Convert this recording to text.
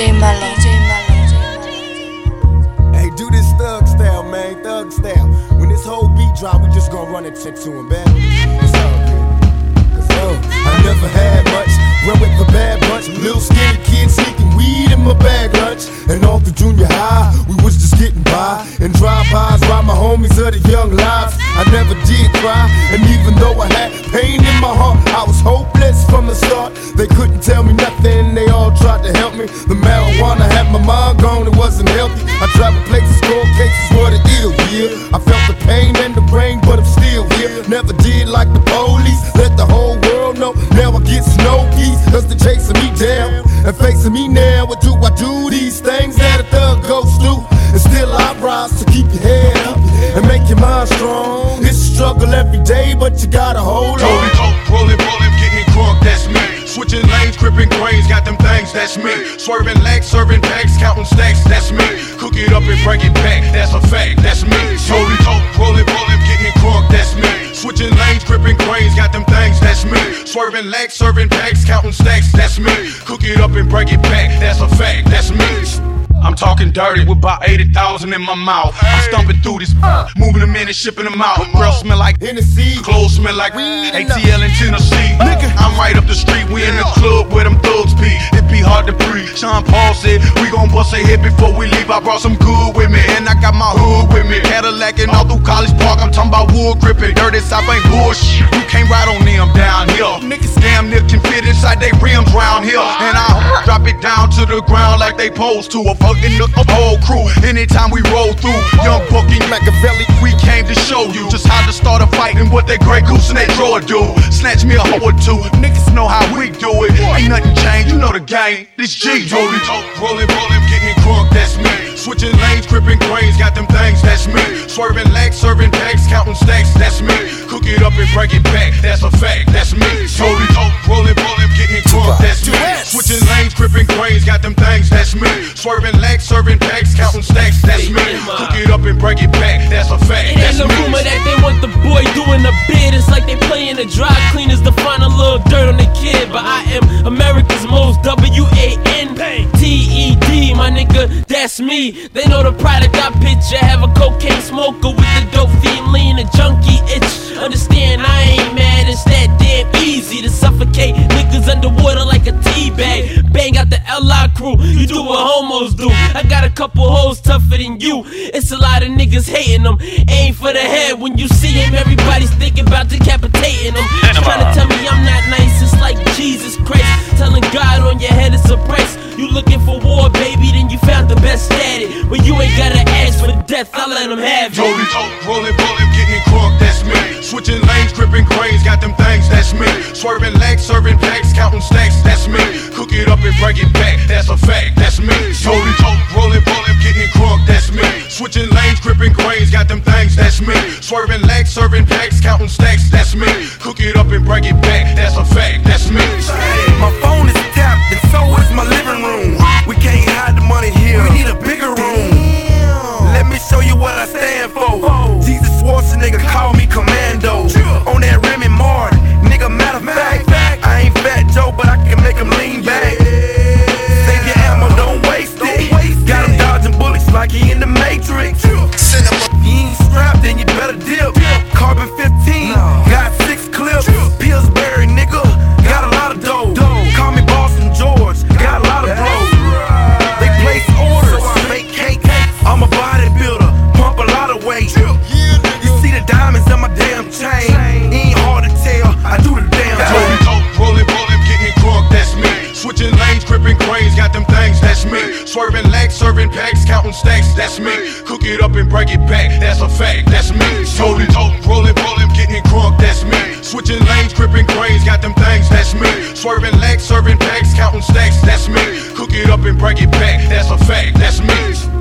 DJ Mello. Hey, do this thug style, man, thug style. When this whole beat drop, we just gonna run it to him, man. It's all good. Cause, oh, I never had much. Run with the bad bunch. Little skinny kid sneaking weed in my bag lunch. And all through junior high, we was just getting by. And drive-bys, ride my homies of the young lives. I never did cry. And even though I had pain in my heart, I was hopeless from the start. They couldn't tell me nothing, me. The marijuana had my mind gone, it wasn't healthy. I traveled places, cold cases were the ill, yeah. I felt the pain and the rain, but I'm still here. Never did like the police, let the whole world know. Now I get snow peace, cause they chasing me down. And facing me now, what do I do? These things that a thug goes through. And still I rise to keep your head up and make your mind strong. It's a struggle every day, but you gotta hold on. Gripping grains, got them things, that's me. Swerving legs, serving packs, counting stacks, that's me. Cook it up and break it back, that's a fact, that's me. Rolling, coke, rolling, rolling, getting crunk, that's me. Switching lanes, gripping grains, got them things, that's me. Swerving legs, serving packs, counting stacks, that's me. Cook it up and break it back, that's a fact, that's me. I'm talking dirty with about 80,000 in my mouth. I'm stumping through this, uh. moving them in and shipping them out. Girl smell like Hennessy, Clothes smell like ATL in Tennessee. Nigga, I'm the street. We in the club where them thugs be. It be hard to breathe. Sean Paul said we gon' bust a hit before we leave. I brought some good with me, and I got my hood with me. Cadillac and all through College Park. I'm talking about wood gripping. Dirty South ain't bullshit. You can't ride on them down here. Niggas damn near can fit inside they rims round here, and I drop it down to the ground like they supposed to. A fucking the whole crew. Anytime we roll through, young Bucky Machiavelli, we came to show you just how to start a fight and what that Grey Goose and that drawer do. Snatch me a hoe or two, niggas know how we do it. Ain't nothing changed, you know the game. This G rolling, rolling, rolling, getting crunk, that's me. Switching lanes, gripping grains, got them things, that's me. Swerving legs, serving packs, counting stacks, that's me. Cook it up and break it back, that's a fact, that's me. Rolling, rolling, rolling, getting crunk, that's me. Switching lanes, gripping grains, got them things, that's me. Swerving legs, serving packs, counting stacks, that's me. Cook it up and break it back, that's a fact, It that's ain't a me. rumor that they want the boy doing the bid. It's like they playing the dry me. They know the product I picture. Have a cocaine smoker with the dope fiend lean, a junkie itch. Understand, I ain't mad, it's that damn easy to suffocate niggas underwater like a tea bag. Bang out the LI crew, you do what homos do. I got a couple hoes tougher than you. It's a lot of niggas hating them. Aim for the head when you see him, everybody's thinking about decapitating them. Trying to tell me I'm not nice, it's like Jesus Christ. Telling God on your head it's a price. You looking for war, at it. But you ain't gotta ask for death, I let them have it. Rolling, rolling, rolling, getting crunk, that's me. Switching lanes, gripping grains, got them things, that's me. Swerving legs, serving packs, counting stacks, that's me. Cook it up and break it back, that's a fact, that's me. Rolling, rolling, rolling, getting crunk, that's me. Switching lanes, gripping grains, got them things, that's me. Swerving legs, serving packs, counting stacks, that's me. Cook it up and break it back, Serving packs, counting stacks, that's me. Cook it up and break it back, that's a fact, that's me. Rolling, rolling, rolling, getting crunk, that's me. Switching lanes, gripping grains, got them things, that's me. Swerving legs, serving packs, counting stacks, that's me. Cook it up and break it back, that's a fact, that's me.